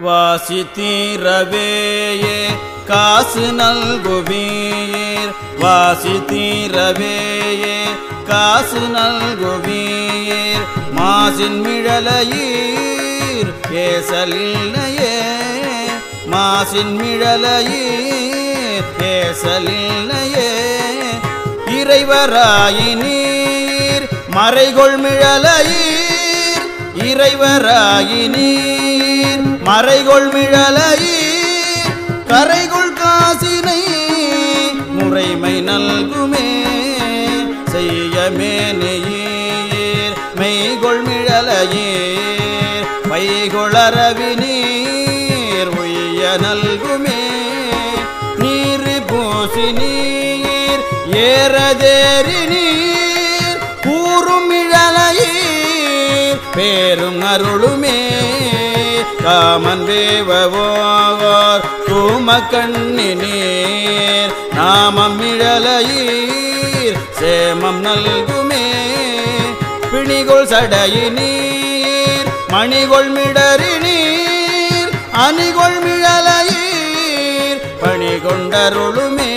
வாசித்தீரவேயே காசு நல்குவீர். வாசித்தீரவேயே காசு நல்குவீர். மாசின் மிழலையீர் ஏசலில்லையே. மாசின் மிழலையீர் ஏசலில்லையே. இறைவராயினீர் மறைகொள் மிழலையீர். இறைவராயினீர் மறைகொள் மிழலை கரைகொள் காசினை முறைமை நல்குமே. செய்யமே நெயீர் மெய்கொள் மிழலையீர் பைகொளரவி நீர் உய்ய நல்குமே. நீர் பூசி நீர் ஏறதேறி நீர் கூறும் இழலையீர் பேரும் அருளுமே. காமன் வேவோர் தூம கண்ணினீர் நாமம் இழலையீர் சேமம் நல்குமே. பிணிகொள் சடையினீர் மணிகொள் மிடறி அணிகொள் மிழலையீர் பணி கொண்டருளுமே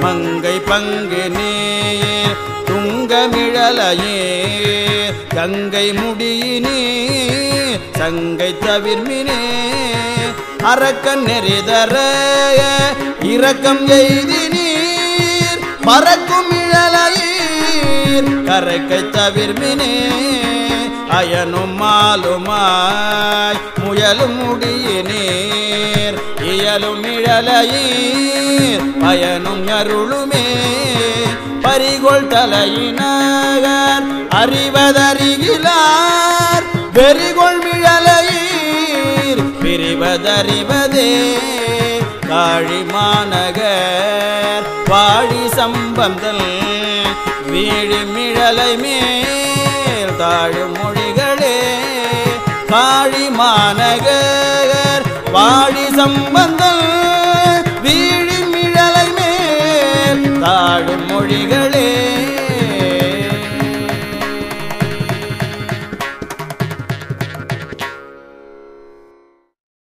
மங்கை பங்கினீர் நீர் துங்கமிழலையீர் கங்கை முடியினீர் சங்கை தவிர்மினே அரக்கன் நெறிதர இரக்கம் எய்தி நீர் பறக்கும் இழலையீர். கரைக்கை தவிர்மினே அயனும் மாலுமாய் முயலும் முடியினீர் இயலும் இழலையீர் பயனும் அருளுமே. பரிகொள் தலையினார் அறிவதறிகிலார் வெறிகொள் கதறிவதே காழி மாநகர் வாழி சம்பந்தல் வீழி மிழலை மேல் தாழ் மொழிகளே. காழி மாநகர் வாழி சம்பந்தல் வீழி மிழலை மேல் தாழ் மொழிகளே.